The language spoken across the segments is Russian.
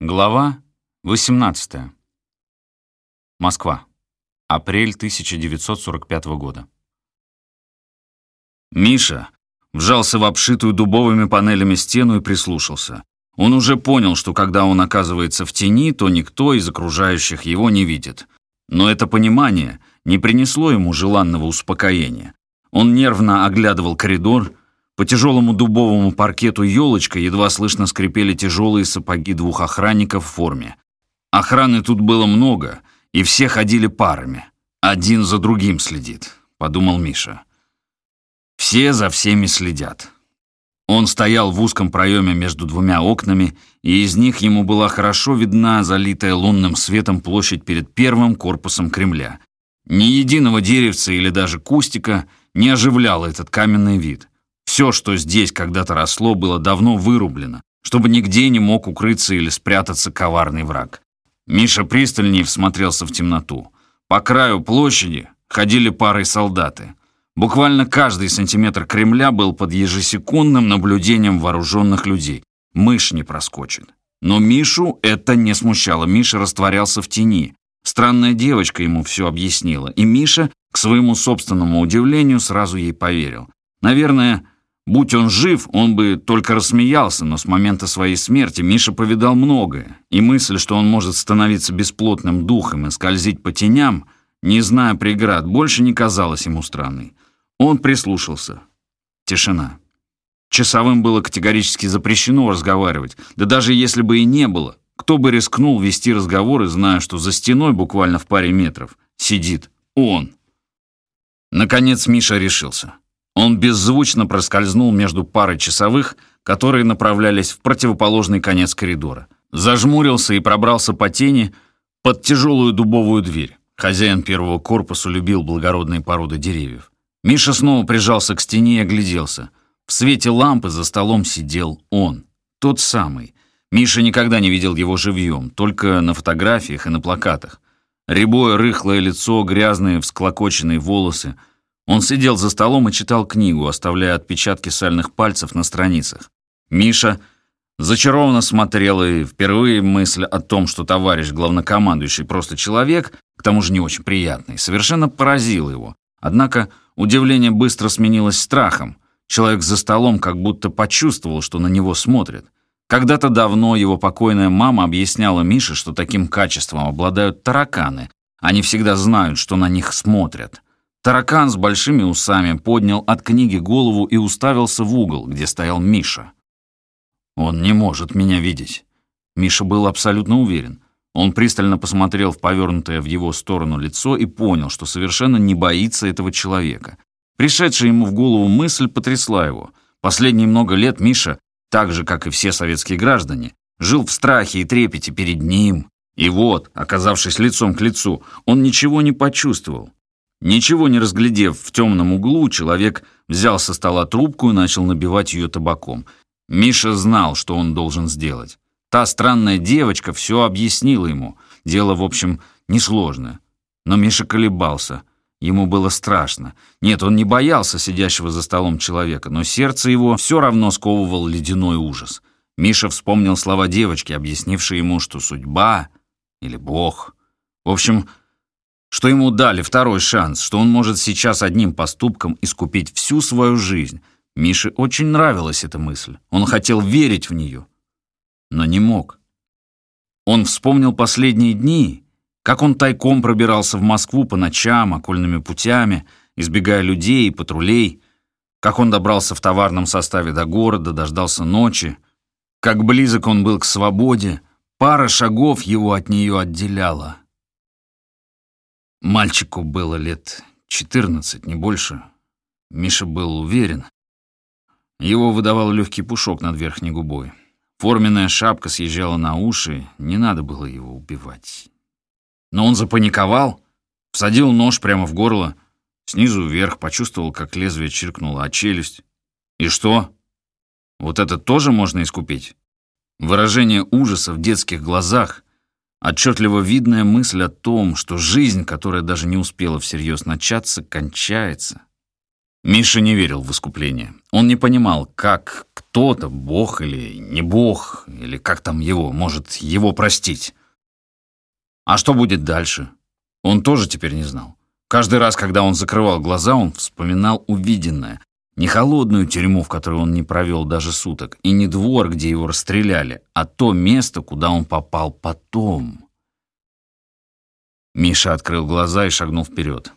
Глава 18. Москва. Апрель 1945 года. Миша вжался в обшитую дубовыми панелями стену и прислушался. Он уже понял, что когда он оказывается в тени, то никто из окружающих его не видит. Но это понимание не принесло ему желанного успокоения. Он нервно оглядывал коридор, по тяжелому дубовому паркету елочка едва слышно скрипели тяжелые сапоги двух охранников в форме. Охраны тут было много, и все ходили парами. Один за другим следит, подумал Миша. Все за всеми следят. Он стоял в узком проеме между двумя окнами, и из них ему была хорошо видна залитая лунным светом площадь перед первым корпусом Кремля. Ни единого деревца или даже кустика не оживлял этот каменный вид. Все, что здесь когда-то росло, было давно вырублено, чтобы нигде не мог укрыться или спрятаться коварный враг. Миша пристальнее всмотрелся в темноту. По краю площади ходили парой солдаты. Буквально каждый сантиметр Кремля был под ежесекундным наблюдением вооруженных людей. Мышь не проскочит. Но Мишу это не смущало. Миша растворялся в тени. Странная девочка ему все объяснила. И Миша, к своему собственному удивлению, сразу ей поверил. Наверное, Будь он жив, он бы только рассмеялся, но с момента своей смерти Миша повидал многое, и мысль, что он может становиться бесплотным духом и скользить по теням, не зная преград, больше не казалась ему странной. Он прислушался. Тишина. Часовым было категорически запрещено разговаривать, да даже если бы и не было, кто бы рискнул вести разговоры, зная, что за стеной буквально в паре метров сидит он. Наконец Миша решился. Он беззвучно проскользнул между парой часовых, которые направлялись в противоположный конец коридора. Зажмурился и пробрался по тени под тяжелую дубовую дверь. Хозяин первого корпуса любил благородные породы деревьев. Миша снова прижался к стене и огляделся. В свете лампы за столом сидел он, тот самый. Миша никогда не видел его живьем, только на фотографиях и на плакатах. Рябое рыхлое лицо, грязные всклокоченные волосы — он сидел за столом и читал книгу, оставляя отпечатки сальных пальцев на страницах. Миша зачарованно смотрел, и впервые мысль о том, что товарищ главнокомандующий просто человек, к тому же не очень приятный, совершенно поразила его. Однако удивление быстро сменилось страхом. Человек за столом как будто почувствовал, что на него смотрят. Когда-то давно его покойная мама объясняла Мише, что таким качеством обладают тараканы. Они всегда знают, что на них смотрят. Таракан с большими усами поднял от книги голову и уставился в угол, где стоял Миша. «Он не может меня видеть». Миша был абсолютно уверен. Он пристально посмотрел в повернутое в его сторону лицо и понял, что совершенно не боится этого человека. Пришедшая ему в голову мысль потрясла его. Последние много лет Миша, так же, как и все советские граждане, жил в страхе и трепете перед ним. И вот, оказавшись лицом к лицу, он ничего не почувствовал. Ничего не разглядев в темном углу, человек взял со стола трубку и начал набивать ее табаком. Миша знал, что он должен сделать. Та странная девочка все объяснила ему. Дело, в общем, несложное. Но Миша колебался. Ему было страшно. Нет, он не боялся сидящего за столом человека, но сердце его все равно сковывал ледяной ужас. Миша вспомнил слова девочки, объяснившей ему, что судьба или Бог. В общем, что ему дали второй шанс, что он может сейчас одним поступком искупить всю свою жизнь. Мише очень нравилась эта мысль. Он хотел верить в нее, но не мог. Он вспомнил последние дни, как он тайком пробирался в Москву по ночам, окольными путями, избегая людей и патрулей, как он добрался в товарном составе до города, дождался ночи, как близок он был к свободе, пара шагов его от нее отделяла. Мальчику было лет 14, не больше. Миша был уверен. Его выдавал легкий пушок над верхней губой. Форменная шапка съезжала на уши, не надо было его убивать. Но он запаниковал, всадил нож прямо в горло, снизу вверх, почувствовал, как лезвие чиркнуло о челюсть. И что? Вот это тоже можно искупить? Выражение ужаса в детских глазах, Отчетливо видная мысль о том, что жизнь, которая даже не успела всерьез начаться, кончается. Миша не верил в искупление. Он не понимал, как кто-то, бог или не бог, или как там его, может его простить. А что будет дальше? Он тоже теперь не знал. Каждый раз, когда он закрывал глаза, он вспоминал увиденное. Не холодную тюрьму, в которой он не провел даже суток, и не двор, где его расстреляли, а то место, куда он попал потом. Миша открыл глаза и шагнул вперед.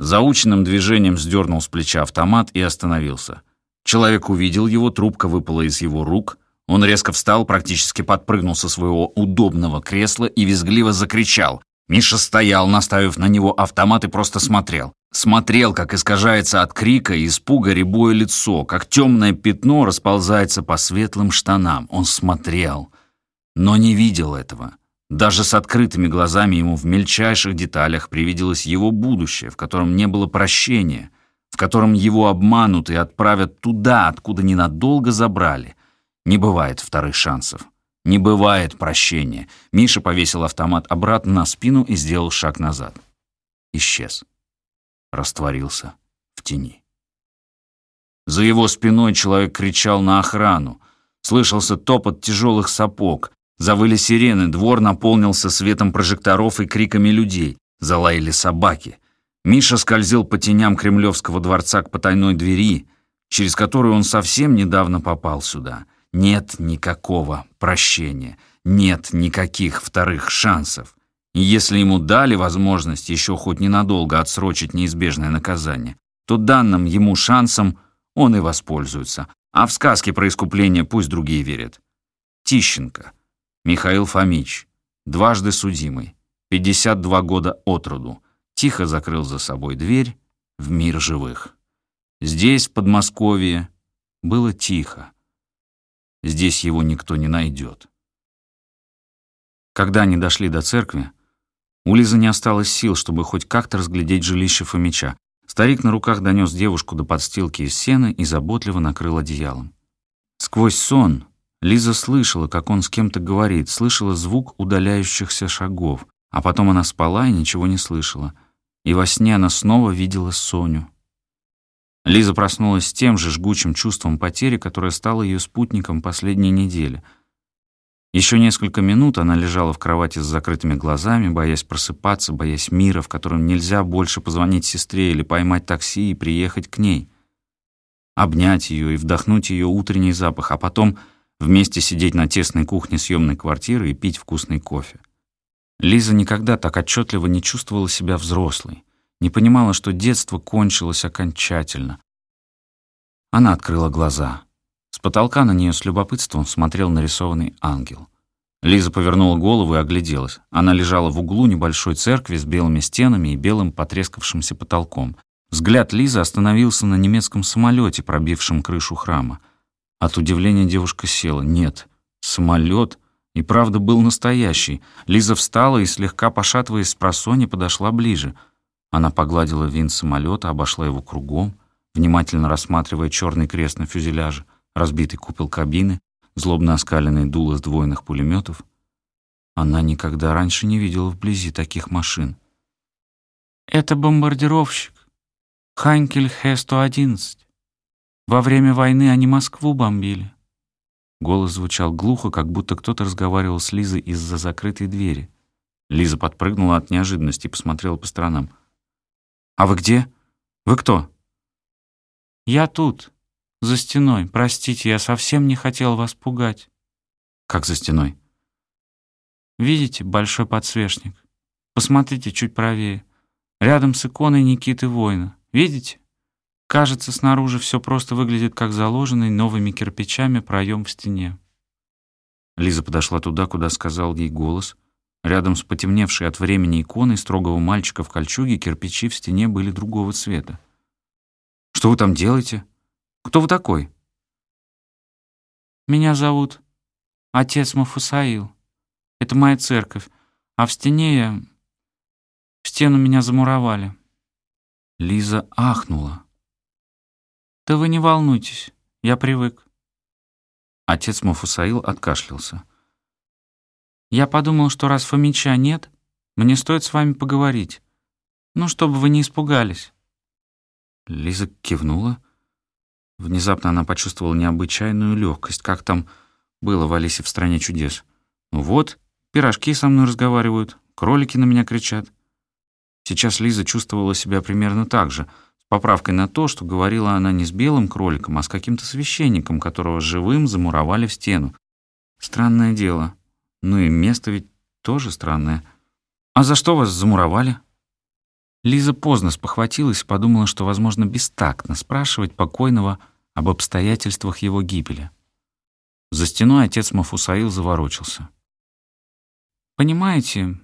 Заученным движением сдернул с плеча автомат и остановился. Человек увидел его, трубка выпала из его рук. Он резко встал, практически подпрыгнул со своего удобного кресла и визгливо закричал. Миша стоял, наставив на него автомат и просто смотрел. Смотрел, как искажается от крика и испуга рябое лицо, как темное пятно расползается по светлым штанам. Он смотрел, но не видел этого. Даже с открытыми глазами ему в мельчайших деталях привиделось его будущее, в котором не было прощения, в котором его обманут и отправят туда, откуда ненадолго забрали. Не бывает вторых шансов. Не бывает прощения. Миша повесил автомат обратно на спину и сделал шаг назад. Исчез. Растворился в тени. За его спиной человек кричал на охрану. Слышался топот тяжелых сапог. Завыли сирены, двор наполнился светом прожекторов и криками людей. Залаяли собаки. Миша скользил по теням Кремлевского дворца к потайной двери, через которую он совсем недавно попал сюда. Нет никакого прощения, нет никаких вторых шансов. И если ему дали возможность еще хоть ненадолго отсрочить неизбежное наказание, то данным ему шансом он и воспользуется. А в сказке про искупление пусть другие верят. Тищенко. Михаил Фомич, дважды судимый, 52 года от роду, тихо закрыл за собой дверь в мир живых. Здесь, в Подмосковье, было тихо. Здесь его никто не найдет. Когда они дошли до церкви, у Лизы не осталось сил, чтобы хоть как-то разглядеть жилище Фомича. Старик на руках донес девушку до подстилки из сена и заботливо накрыл одеялом. Сквозь сон Лиза слышала, как он с кем-то говорит, слышала звук удаляющихся шагов, а потом она спала и ничего не слышала. И во сне она снова видела Соню. Лиза проснулась с тем же жгучим чувством потери, которое стало ее спутником последней недели. Еще несколько минут она лежала в кровати с закрытыми глазами, боясь просыпаться, боясь мира, в котором нельзя больше позвонить сестре или поймать такси и приехать к ней. Обнять ее и вдохнуть ее утренний запах, а потом вместе сидеть на тесной кухне съемной квартиры и пить вкусный кофе. Лиза никогда так отчетливо не чувствовала себя взрослой, не понимала, что детство кончилось окончательно. Она открыла глаза. С потолка на нее с любопытством смотрел нарисованный ангел. Лиза повернула голову и огляделась. Она лежала в углу небольшой церкви с белыми стенами и белым потрескавшимся потолком. Взгляд Лизы остановился на немецком самолете, пробившем крышу храма. От удивления девушка села. Нет, самолет и правда был настоящий. Лиза встала и, слегка пошатываясь с просони, подошла ближе. Она погладила винт самолета, обошла его кругом, внимательно рассматривая черный крест на фюзеляже, разбитый купол кабины, злобно оскаленные дула сдвоенных пулеметов. Она никогда раньше не видела вблизи таких машин. «Это бомбардировщик. Ханкель Х-111. Во время войны они Москву бомбили». Голос звучал глухо, как будто кто-то разговаривал с Лизой из-за закрытой двери. Лиза подпрыгнула от неожиданности и посмотрела по сторонам. «А вы где? Вы кто?» «Я тут, за стеной. Простите, я совсем не хотел вас пугать». «Как за стеной?» «Видите большой подсвечник? Посмотрите чуть правее. Рядом с иконой Никиты Воина. Видите?» Кажется, снаружи все просто выглядит как заложенный новыми кирпичами проем в стене. Лиза подошла туда, куда сказал ей голос. Рядом с потемневшей от времени иконой строгого мальчика в кольчуге кирпичи в стене были другого цвета. «Что вы там делаете? Кто вы такой?» «Меня зовут отец Мафусаил. Это моя церковь, а в стене я... В стену меня замуровали». Лиза ахнула. «Да вы не волнуйтесь, я привык». Отец Мафусаил откашлялся. «Я подумал, что раз Фомича нет, мне стоит с вами поговорить. Ну, чтобы вы не испугались». Лиза кивнула. Внезапно она почувствовала необычайную легкость, как там было в «Алисе в стране чудес». Ну вот, пирожки со мной разговаривают, кролики на меня кричат. Сейчас Лиза чувствовала себя примерно так же, с поправкой на то, что говорила она не с белым кроликом, а с каким-то священником, которого живым замуровали в стену. Странное дело. Ну и место ведь тоже странное. «А за что вас замуровали?» Лиза поздно спохватилась и подумала, что, возможно, бестактно спрашивать покойного об обстоятельствах его гибели. За стеной отец Мафусаил заворочился. «Понимаете,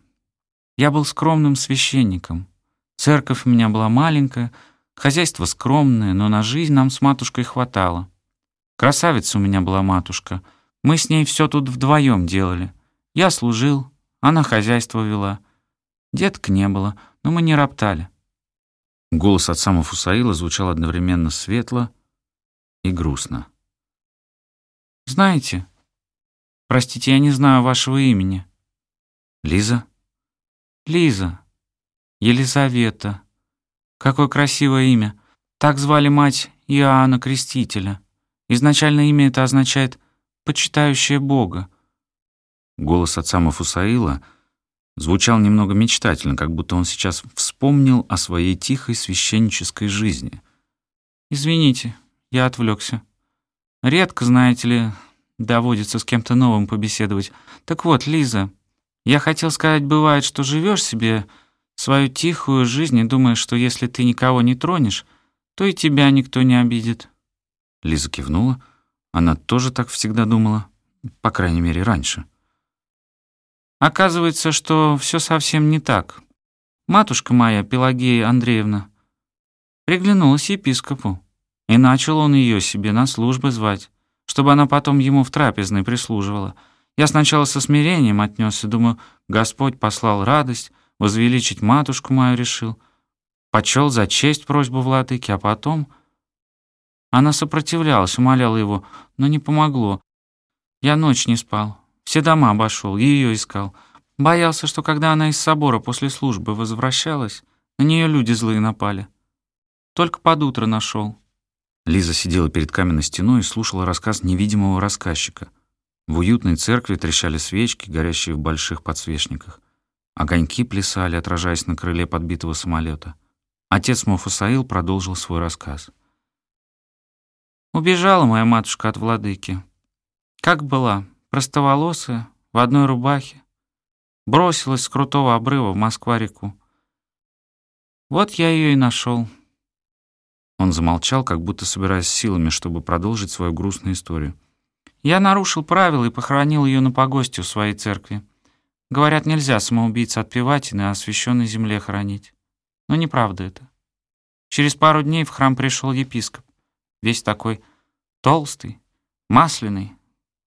я был скромным священником. Церковь у меня была маленькая, хозяйство скромное, но на жизнь нам с матушкой хватало. Красавица у меня была матушка. Мы с ней все тут вдвоем делали. Я служил, она хозяйство вела. Деток не было, но мы не роптали. Голос отца Мафусаила звучал одновременно светло и грустно. «Знаете, простите, я не знаю вашего имени». «Лиза?» Лиза. Елизавета. Какое красивое имя. Так звали мать Иоанна Крестителя. Изначально имя это означает «почитающая Бога». Голос отца Мафусаила звучал немного мечтательно, как будто он сейчас вспомнил о своей тихой священнической жизни. «Извините, я отвлекся. Редко, знаете ли, доводится с кем-то новым побеседовать. Так вот, Лиза, я хотел сказать, бывает, что живешь себе свою тихую жизнь и думаешь, что если ты никого не тронешь, то и тебя никто не обидит». Лиза кивнула. Она тоже так всегда думала, по крайней мере, раньше. Оказывается, что все совсем не так. Матушка моя, Пелагея Андреевна, приглянулась епископу, и начал он ее себе на службы звать, чтобы она потом ему в трапезной прислуживала — я сначала со смирением отнесся, думаю, Господь послал радость, возвеличить матушку мою решил. Почел за честь просьбу владыки, а потом... Она сопротивлялась, умоляла его, но не помогло. Я ночь не спал, все дома обошел, ее искал. Боялся, что когда она из собора после службы возвращалась, на нее люди злые напали. Только под утро нашел. Лиза сидела перед каменной стеной и слушала рассказ невидимого рассказчика. В уютной церкви трещали свечки, горящие в больших подсвечниках. Огоньки плясали, отражаясь на крыле подбитого самолета. Отец Мофусаил продолжил свой рассказ. «Убежала моя матушка от владыки. Как была, простоволосая, в одной рубахе. Бросилась с крутого обрыва в Москва-реку. Вот я ее и нашел. Он замолчал, как будто собираясь силами, чтобы продолжить свою грустную историю. Я нарушил правила и похоронил ее на погосте у своей церкви. Говорят, нельзя самоубийца отпевать и на освященной земле хоронить. Но неправда это. Через пару дней в храм пришел епископ. Весь такой толстый, масляный,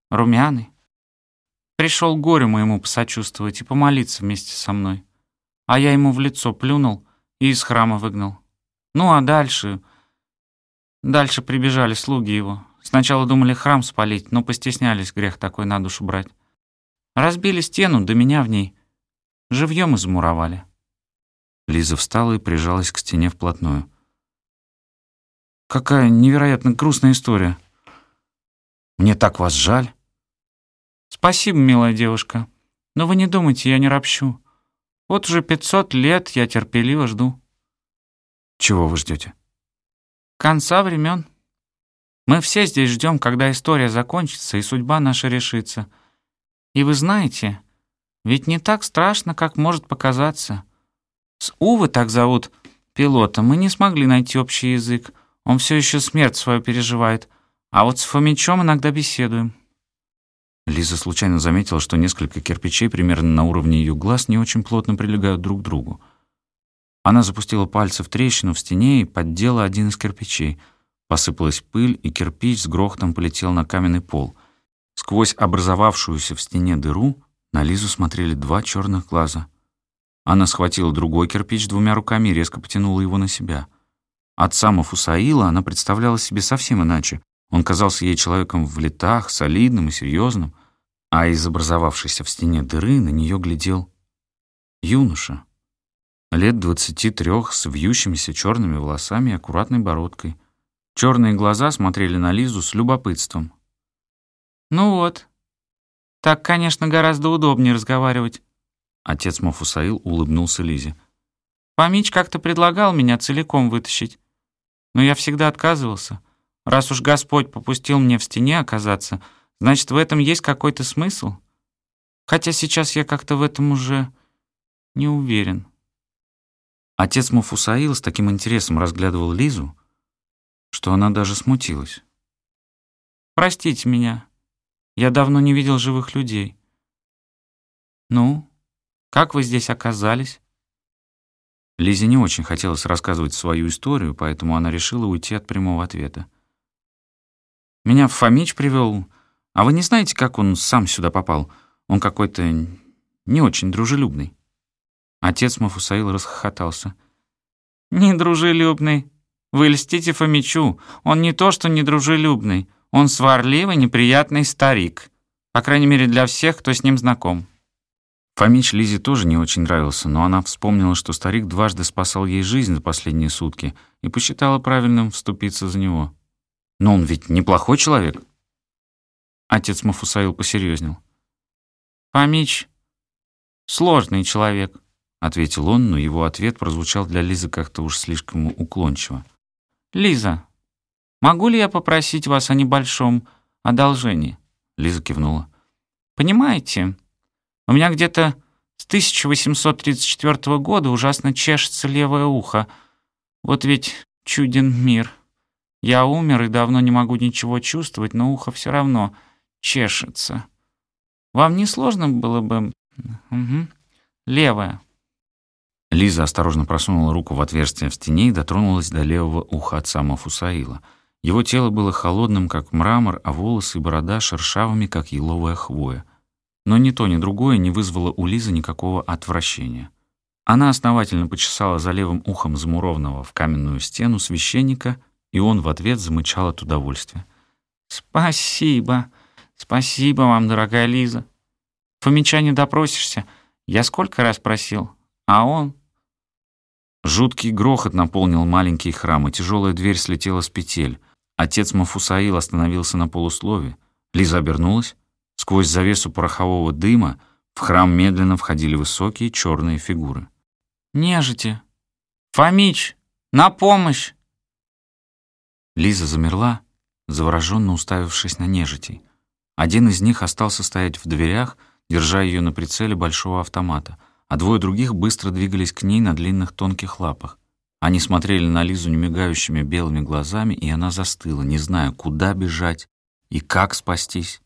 румяный. Пришел горю моему посочувствовать и помолиться вместе со мной. А я ему в лицо плюнул и из храма выгнал. Ну а дальше... Дальше прибежали слуги его, Сначала думали храм спалить, но постеснялись грех такой на душу брать. Разбили стену, да меня в ней. Живьем измуровали. Лиза встала и прижалась к стене вплотную. «Какая невероятно грустная история. Мне так вас жаль». «Спасибо, милая девушка. Но вы не думайте, я не ропщу. Вот уже пятьсот лет я терпеливо жду». «Чего вы ждете? «Конца времен. Мы все здесь ждем, когда история закончится и судьба наша решится. И вы знаете, ведь не так страшно, как может показаться. С Увы так зовут пилота, мы не смогли найти общий язык. Он все еще смерть свою переживает. А вот с Фомичом иногда беседуем. Лиза случайно заметила, что несколько кирпичей примерно на уровне ее глаз не очень плотно прилегают друг к другу. Она запустила пальцы в трещину в стене и поддела один из кирпичей — Посыпалась пыль, и кирпич с грохотом полетел на каменный пол. Сквозь образовавшуюся в стене дыру на Лизу смотрели два черных глаза. Она схватила другой кирпич двумя руками и резко потянула его на себя. Отца Мафусаила она представляла себе совсем иначе. Он казался ей человеком в летах, солидным и серьезным, а из образовавшейся в стене дыры на нее глядел юноша. Лет двадцати трех с вьющимися черными волосами и аккуратной бородкой — Черные глаза смотрели на Лизу с любопытством. «Ну вот. Так, конечно, гораздо удобнее разговаривать». Отец Мафусаил улыбнулся Лизе. «Фомич как-то предлагал меня целиком вытащить, но я всегда отказывался. Раз уж Господь попустил мне в стене оказаться, значит, в этом есть какой-то смысл. Хотя сейчас я как-то в этом уже не уверен». Отец Мафусаил с таким интересом разглядывал Лизу, что она даже смутилась. «Простите меня. Я давно не видел живых людей. Ну, как вы здесь оказались?» Лизе не очень хотелось рассказывать свою историю, поэтому она решила уйти от прямого ответа. «Меня Фомич привел, а вы не знаете, как он сам сюда попал? Он какой-то не очень дружелюбный». Отец Мафусаил расхохотался. «Недружелюбный. Вы льстите Фомичу. Он не то что недружелюбный. Он сварливый, неприятный старик. По крайней мере, для всех, кто с ним знаком». Фомич Лизе тоже не очень нравился, но она вспомнила, что старик дважды спасал ей жизнь за последние сутки и посчитала правильным вступиться за него. «Но он ведь неплохой человек». Отец Мафусаил посерьезнел. «Фомич — сложный человек», — ответил он, но его ответ прозвучал для Лизы как-то уж слишком уклончиво. «Лиза, могу ли я попросить вас о небольшом одолжении?» Лиза кивнула. «Понимаете, у меня где-то с 1834 года ужасно чешется левое ухо. Вот ведь чуден мир. Я умер и давно не могу ничего чувствовать, но ухо все равно чешется. Вам не сложно было бы... Угу. Левое». Лиза осторожно просунула руку в отверстие в стене и дотронулась до левого уха отца Мафусаила. Его тело было холодным, как мрамор, а волосы и борода шершавыми, как еловая хвоя. Но ни то, ни другое не вызвало у Лизы никакого отвращения. Она основательно почесала за левым ухом замурованного в каменную стену священника, и он в ответ замычал от удовольствия. «Спасибо, спасибо вам, дорогая Лиза. Фомича не допросишься. Я сколько раз просил, а он Жуткий грохот наполнил маленький храм, и тяжелая дверь слетела с петель. Отец Мафусаил остановился на полуслове. Лиза обернулась. Сквозь завесу порохового дыма в храм медленно входили высокие черные фигуры. «Нежити! Фомич! На помощь!» Лиза замерла, завороженно уставившись на нежитей. Один из них остался стоять в дверях, держа ее на прицеле большого автомата — а двое других быстро двигались к ней на длинных тонких лапах. Они смотрели на Лизу немигающими белыми глазами, и она застыла, не зная, куда бежать и как спастись.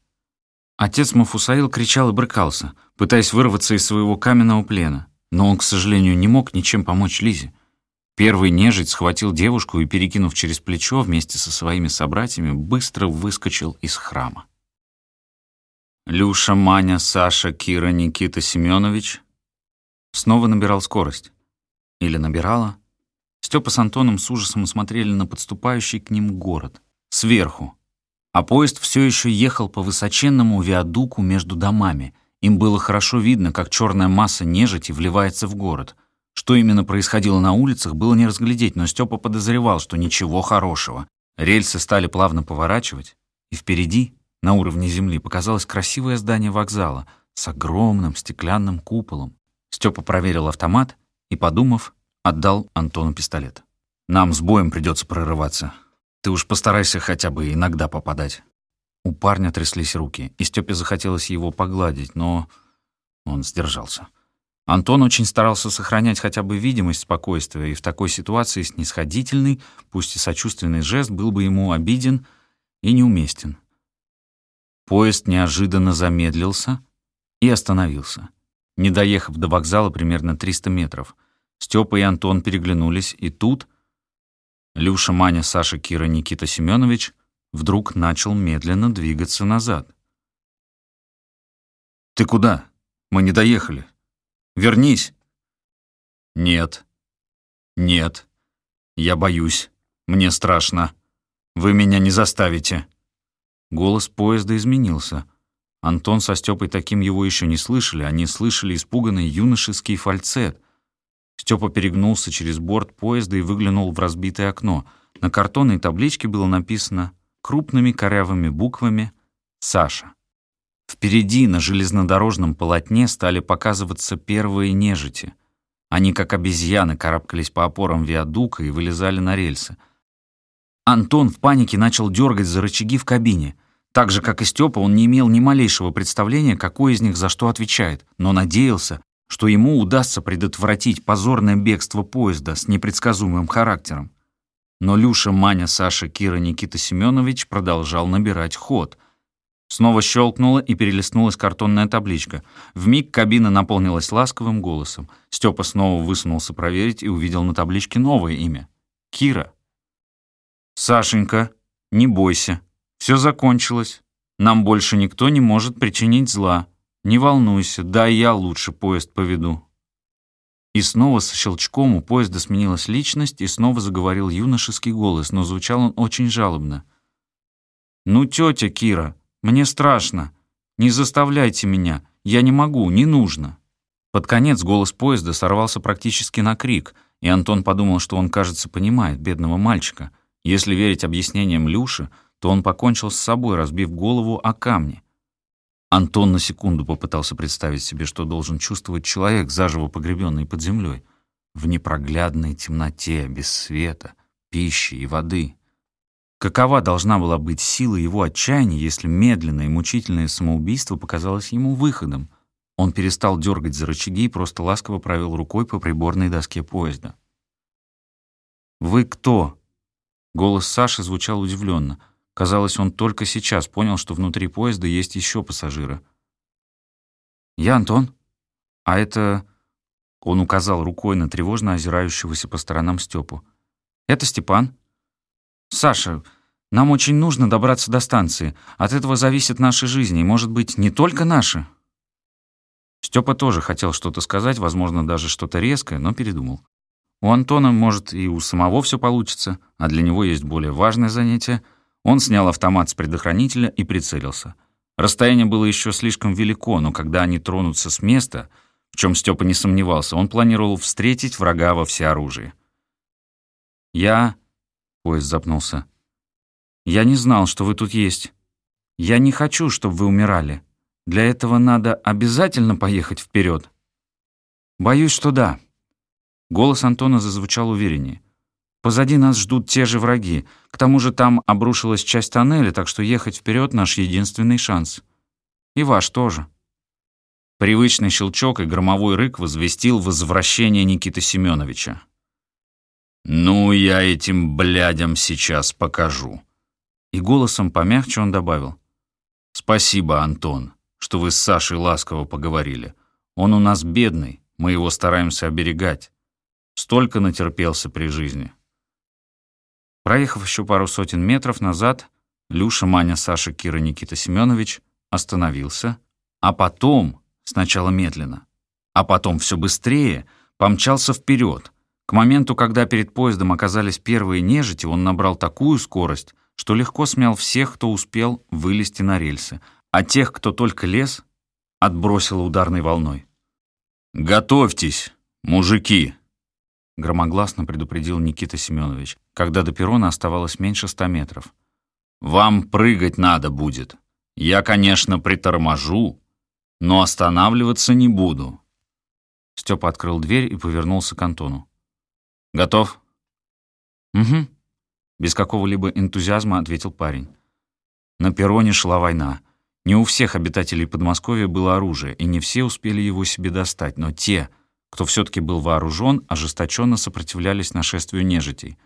Отец Мафусаил кричал и брыкался, пытаясь вырваться из своего каменного плена, но он, к сожалению, не мог ничем помочь Лизе. Первый нежить схватил девушку и, перекинув через плечо вместе со своими собратьями, быстро выскочил из храма. Люша, Маня, Саша, Кира, Никита Семенович снова набирал скорость. Или набирала. Степа с Антоном с ужасом смотрели на подступающий к ним город. Сверху. А поезд все еще ехал по высоченному виадуку между домами. Им было хорошо видно, как черная масса нежити вливается в город. Что именно происходило на улицах, было не разглядеть, но Степа подозревал, что ничего хорошего. Рельсы стали плавно поворачивать, и впереди, на уровне земли, показалось красивое здание вокзала с огромным стеклянным куполом. Степа проверил автомат и, подумав, отдал Антону пистолет. «Нам с боем придется прорываться. Ты уж постарайся хотя бы иногда попадать». У парня тряслись руки, и Степе захотелось его погладить, но он сдержался. Антон очень старался сохранять хотя бы видимость спокойствия, и в такой ситуации снисходительный, пусть и сочувственный жест был бы ему обиден и неуместен. Поезд неожиданно замедлился и остановился. Не доехав до вокзала примерно 300 метров, Степа и Антон переглянулись, и тут Люша, Маня, Саша, Кира, Никита Семенович вдруг начал медленно двигаться назад. «Ты куда? Мы не доехали. Вернись!» «Нет. Нет. Я боюсь. Мне страшно. Вы меня не заставите». Голос поезда изменился. Антон со Степой таким его еще не слышали, они слышали испуганный юношеский фальцет. Степа перегнулся через борт поезда и выглянул в разбитое окно. На картонной табличке было написано крупными корявыми буквами «Саша». Впереди на железнодорожном полотне стали показываться первые нежити. Они, как обезьяны, карабкались по опорам виадука и вылезали на рельсы. Антон в панике начал дергать за рычаги в кабине. Так же, как и Степа, он не имел ни малейшего представления, какой из них за что отвечает, но надеялся, что ему удастся предотвратить позорное бегство поезда с непредсказуемым характером. Но Люша, Маня, Саша, Кира, Никита Семенович продолжал набирать ход. Снова щелкнула и перелистнулась картонная табличка. Вмиг кабина наполнилась ласковым голосом. Степа снова высунулся проверить и увидел на табличке новое имя — Кира. «Сашенька, не бойся. Все закончилось. Нам больше никто не может причинить зла. Не волнуйся, да я лучше поезд поведу». И снова со щелчком у поезда сменилась личность, и снова заговорил юношеский голос, но звучал он очень жалобно. «Ну, тетя Кира, мне страшно. Не заставляйте меня. Я не могу, не нужно». Под конец голос поезда сорвался практически на крик, и Антон подумал, что он, кажется, понимает бедного мальчика — если верить объяснениям Люши, то он покончил с собой, разбив голову о камни. Антон на секунду попытался представить себе, что должен чувствовать человек, заживо погребенный под землей, в непроглядной темноте, без света, пищи и воды. Какова должна была быть сила его отчаяния, если медленное и мучительное самоубийство показалось ему выходом? Он перестал дергать за рычаги и просто ласково провел рукой по приборной доске поезда. «Вы кто?» Голос Саши звучал удивленно. Казалось, он только сейчас понял, что внутри поезда есть еще пассажиры. «Я Антон. А это...» Он указал рукой на тревожно озирающегося по сторонам Степу. «Это Степан. Саша, нам очень нужно добраться до станции. От этого зависит наши жизни, и, может быть, не только наши». Степа тоже хотел что-то сказать, возможно, даже что-то резкое, но передумал. У Антона, может, и у самого все получится, а для него есть более важное занятие. Он снял автомат с предохранителя и прицелился. Расстояние было еще слишком велико, но когда они тронутся с места, в чем Степа не сомневался, он планировал встретить врага во всеоружии. «Я...» — поезд запнулся. «Я не знал, что вы тут есть. Я не хочу, чтобы вы умирали. Для этого надо обязательно поехать вперед. Боюсь, что да». Голос Антона зазвучал увереннее. «Позади нас ждут те же враги. К тому же там обрушилась часть тоннеля, так что ехать вперед наш единственный шанс. И ваш тоже». Привычный щелчок и громовой рык возвестил возвращение Никиты Семеновича. «Ну, я этим блядям сейчас покажу». И голосом помягче он добавил. «Спасибо, Антон, что вы с Сашей ласково поговорили. Он у нас бедный, мы его стараемся оберегать. Столько натерпелся при жизни. Проехав еще пару сотен метров назад, Люша, Маня, Саша, Кира, Никита Семенович остановился, а потом, сначала медленно, а потом все быстрее, помчался вперед. К моменту, когда перед поездом оказались первые нежити, он набрал такую скорость, что легко смял всех, кто успел вылезти на рельсы, а тех, кто только лез, отбросило ударной волной. «Готовьтесь, мужики!» — громогласно предупредил Никита Семенович, когда до перрона оставалось меньше ста метров. «Вам прыгать надо будет. Я, конечно, приторможу, но останавливаться не буду». Степа открыл дверь и повернулся к Антону. «Готов?» «Угу», — без какого-либо энтузиазма ответил парень. На перроне шла война. Не у всех обитателей Подмосковья было оружие, и не все успели его себе достать, но те — кто все-таки был вооружен, ожесточенно сопротивлялись нашествию нежитей.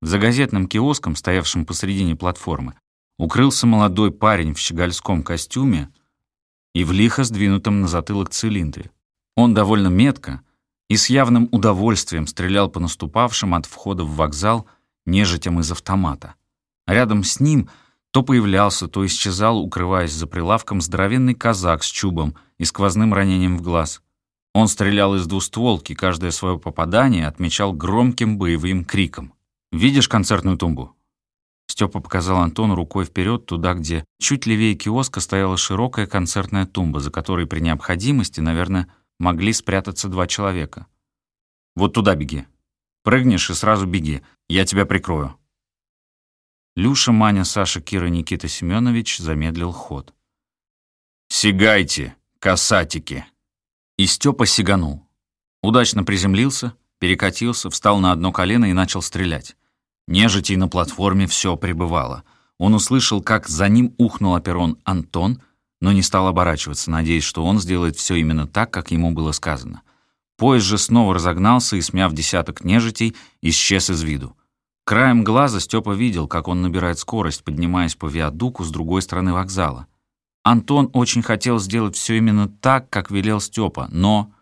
За газетным киоском, стоявшим посредине платформы, укрылся молодой парень в щегольском костюме и в лихо сдвинутом на затылок цилиндре. Он довольно метко и с явным удовольствием стрелял по наступавшим от входа в вокзал нежитям из автомата. Рядом с ним то появлялся, то исчезал, укрываясь за прилавком, здоровенный казак с чубом и сквозным ранением в глаз. Он стрелял из двустволки, каждое свое попадание отмечал громким боевым криком. «Видишь концертную тумбу?» Степа показал Антону рукой вперед туда, где чуть левее киоска стояла широкая концертная тумба, за которой при необходимости, наверное, могли спрятаться два человека. «Вот туда беги. Прыгнешь и сразу беги. Я тебя прикрою. Люша, Маня, Саша, Кира, Никита Семенович замедлил ход. «Сигайте, касатики!» И Степа сиганул. Удачно приземлился, перекатился, встал на одно колено и начал стрелять. Нежитей на платформе все пребывало. Он услышал, как за ним ухнул оперон Антон, но не стал оборачиваться, надеясь, что он сделает все именно так, как ему было сказано. Поезд же снова разогнался и, смяв десяток нежитей, исчез из виду. Краем глаза Степа видел, как он набирает скорость, поднимаясь по виадуку с другой стороны вокзала. Антон очень хотел сделать все именно так, как велел Степа, но...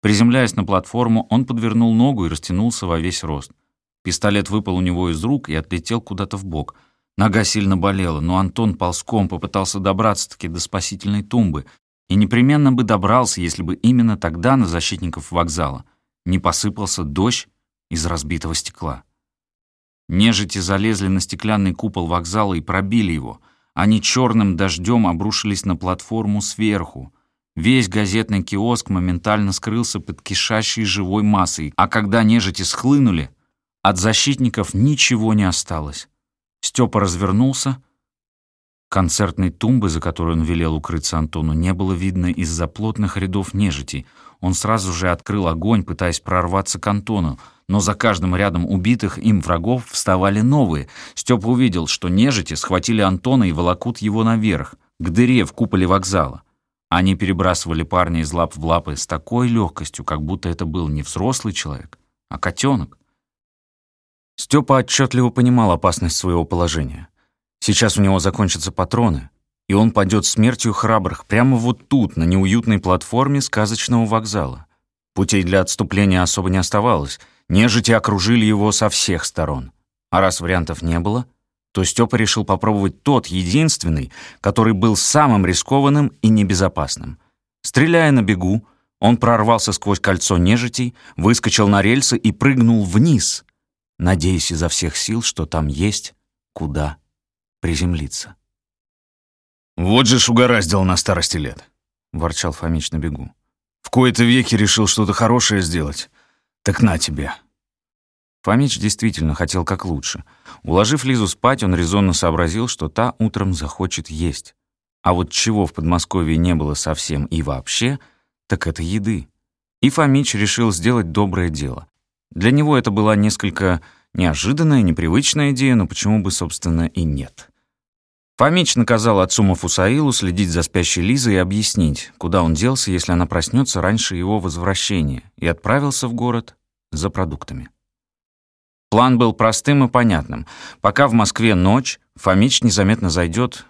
Приземляясь на платформу, он подвернул ногу и растянулся во весь рост. Пистолет выпал у него из рук и отлетел куда-то в бок. Нога сильно болела, но Антон ползком попытался добраться-таки до спасительной тумбы и непременно бы добрался, если бы именно тогда на защитников вокзала не посыпался дождь из разбитого стекла. Нежити залезли на стеклянный купол вокзала и пробили его — они черным дождем обрушились на платформу сверху. Весь газетный киоск моментально скрылся под кишащей живой массой, а когда нежити схлынули, от защитников ничего не осталось. Степа развернулся. Концертной тумбы, за которой он велел укрыться Антону, не было видно из-за плотных рядов нежити. Он сразу же открыл огонь, пытаясь прорваться к Антону, но за каждым рядом убитых им врагов вставали новые. Степа увидел, что нежити схватили Антона и волокут его наверх, к дыре в куполе вокзала. Они перебрасывали парня из лап в лапы с такой легкостью, как будто это был не взрослый человек, а котенок. Степа отчетливо понимал опасность своего положения. Сейчас у него закончатся патроны, и он падет смертью храбрых прямо вот тут, на неуютной платформе сказочного вокзала. Путей для отступления особо не оставалось — Нежити окружили его со всех сторон. А раз вариантов не было, то Степа решил попробовать тот единственный, который был самым рискованным и небезопасным. Стреляя на бегу, он прорвался сквозь кольцо нежитей, выскочил на рельсы и прыгнул вниз, надеясь изо всех сил, что там есть куда приземлиться. «Вот же ж угораздил на старости лет», — ворчал Фомич на бегу. «В кои-то веки решил что-то хорошее сделать, так на тебе». Фомич действительно хотел как лучше. Уложив Лизу спать, он резонно сообразил, что та утром захочет есть. А вот чего в Подмосковье не было совсем и вообще, так это еды. И Фомич решил сделать доброе дело. Для него это была несколько неожиданная, непривычная идея, но почему бы, собственно, и нет. Фомич наказал отцу Мафусаилу следить за спящей Лизой и объяснить, куда он делся, если она проснется раньше его возвращения, и отправился в город за продуктами. План был простым и понятным. Пока в Москве ночь, Фомич незаметно зайдет,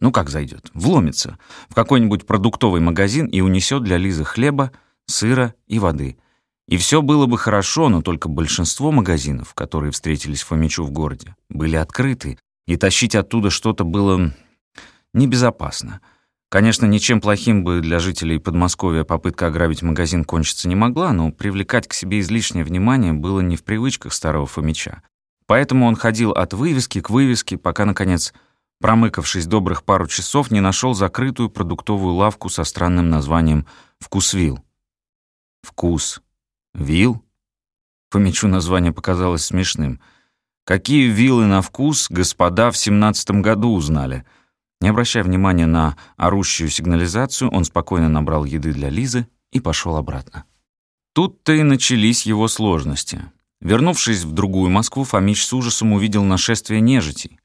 ну как зайдет, вломится в какой-нибудь продуктовый магазин и унесет для Лизы хлеба, сыра и воды. И все было бы хорошо, но только большинство магазинов, которые встретились Фомичу в городе, были открыты, и тащить оттуда что-то было небезопасно. Конечно, ничем плохим бы для жителей Подмосковья попытка ограбить магазин кончиться не могла, но привлекать к себе излишнее внимание было не в привычках старого Фомича. Поэтому он ходил от вывески к вывеске, пока, наконец, промыкавшись добрых пару часов, не нашел закрытую продуктовую лавку со странным названием «Вкусвил». «Вкус. Вил?» Фомичу название показалось смешным — Какие виллы на вкус господа в семнадцатом году узнали. Не обращая внимания на орущую сигнализацию, он спокойно набрал еды для Лизы и пошел обратно. Тут-то и начались его сложности. Вернувшись в другую Москву, Фомич с ужасом увидел нашествие нежитей.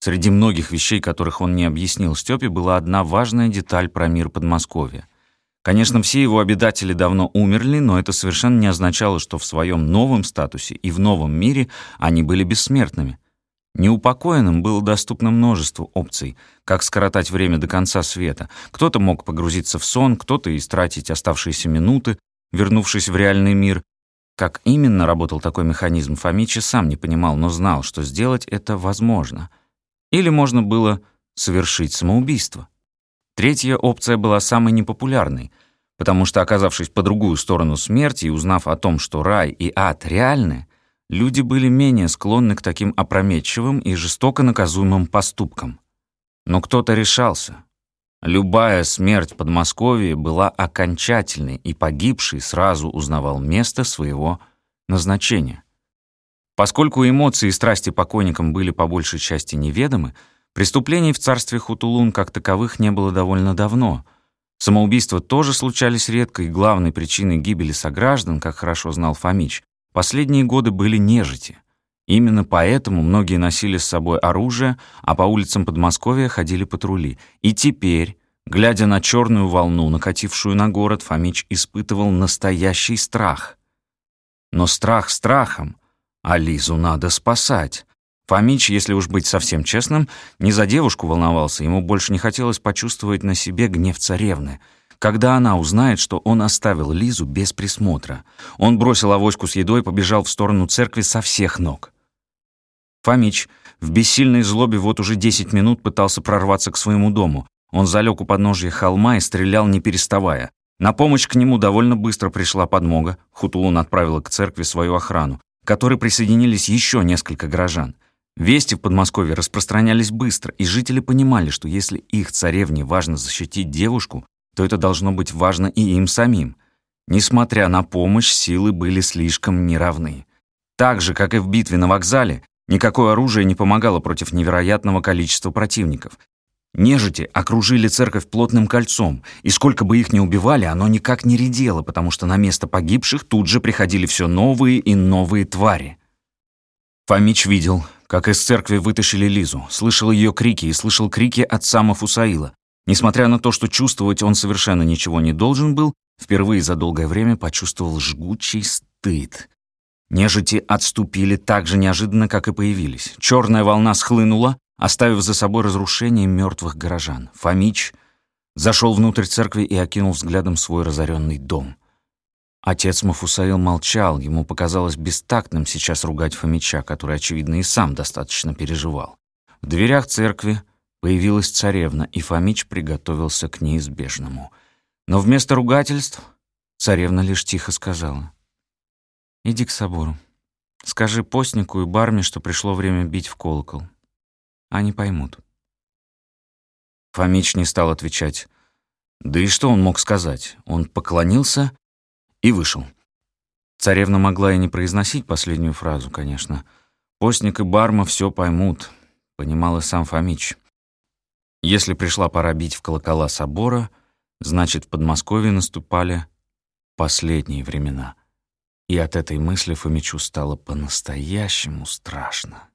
Среди многих вещей, которых он не объяснил Степе, была одна важная деталь про мир Подмосковья — Конечно, все его обитатели давно умерли, но это совершенно не означало, что в своем новом статусе и в новом мире они были бессмертными. Неупокоенным было доступно множество опций, как скоротать время до конца света. Кто-то мог погрузиться в сон, кто-то истратить оставшиеся минуты, вернувшись в реальный мир. Как именно работал такой механизм, Фомичи сам не понимал, но знал, что сделать это возможно. Или можно было совершить самоубийство. Третья опция была самой непопулярной, потому что, оказавшись по другую сторону смерти и узнав о том, что рай и ад реальны, люди были менее склонны к таким опрометчивым и жестоко наказуемым поступкам. Но кто-то решался. Любая смерть в Подмосковье была окончательной, и погибший сразу узнавал место своего назначения. Поскольку эмоции и страсти покойникам были по большей части неведомы, преступлений в царстве Хутулун как таковых не было довольно давно. Самоубийства тоже случались редко, и главной причиной гибели сограждан, как хорошо знал Фомич, последние годы были нежити. Именно поэтому многие носили с собой оружие, а по улицам Подмосковья ходили патрули. И теперь, глядя на черную волну, накатившую на город, Фомич испытывал настоящий страх. Но страх страхом — а Лизу надо спасать. Фомич, если уж быть совсем честным, не за девушку волновался, ему больше не хотелось почувствовать на себе гнев царевны. Когда она узнает, что он оставил Лизу без присмотра, он бросил авоську с едой и побежал в сторону церкви со всех ног. Фомич в бессильной злобе вот уже 10 минут пытался прорваться к своему дому. Он залег у подножья холма и стрелял, не переставая. На помощь к нему довольно быстро пришла подмога. Хутулун отправила к церкви свою охрану к которой присоединились еще несколько горожан. Вести в Подмосковье распространялись быстро, и жители понимали, что если их царевне важно защитить девушку, то это должно быть важно и им самим. Несмотря на помощь, силы были слишком неравны. Так же, как и в битве на вокзале, никакое оружие не помогало против невероятного количества противников. Нежити окружили церковь плотным кольцом, и сколько бы их ни убивали, оно никак не редело, потому что на место погибших тут же приходили все новые и новые твари. Фомич видел, как из церкви вытащили Лизу, слышал ее крики и слышал крики отца Мафусаила. Несмотря на то, что чувствовать он совершенно ничего не должен был, впервые за долгое время почувствовал жгучий стыд. Нежити отступили так же неожиданно, как и появились. Черная волна схлынула, оставив за собой разрушение мертвых горожан. Фомич зашел внутрь церкви и окинул взглядом свой разоренный дом. Отец Мафусаил молчал, ему показалось бестактным сейчас ругать Фомича, который, очевидно, и сам достаточно переживал. В дверях церкви появилась царевна, и Фомич приготовился к неизбежному. Но вместо ругательств царевна лишь тихо сказала. «Иди к собору. Скажи постнику и барме, что пришло время бить в колокол. Они поймут. Фомич не стал отвечать. Да и что он мог сказать? Он поклонился и вышел. Царевна могла и не произносить последнюю фразу, конечно. Постник и Барма все поймут, понимал и сам Фомич. Если пришла пора бить в колокола собора, значит, в Подмосковье наступали последние времена. И от этой мысли Фомичу стало по-настоящему страшно.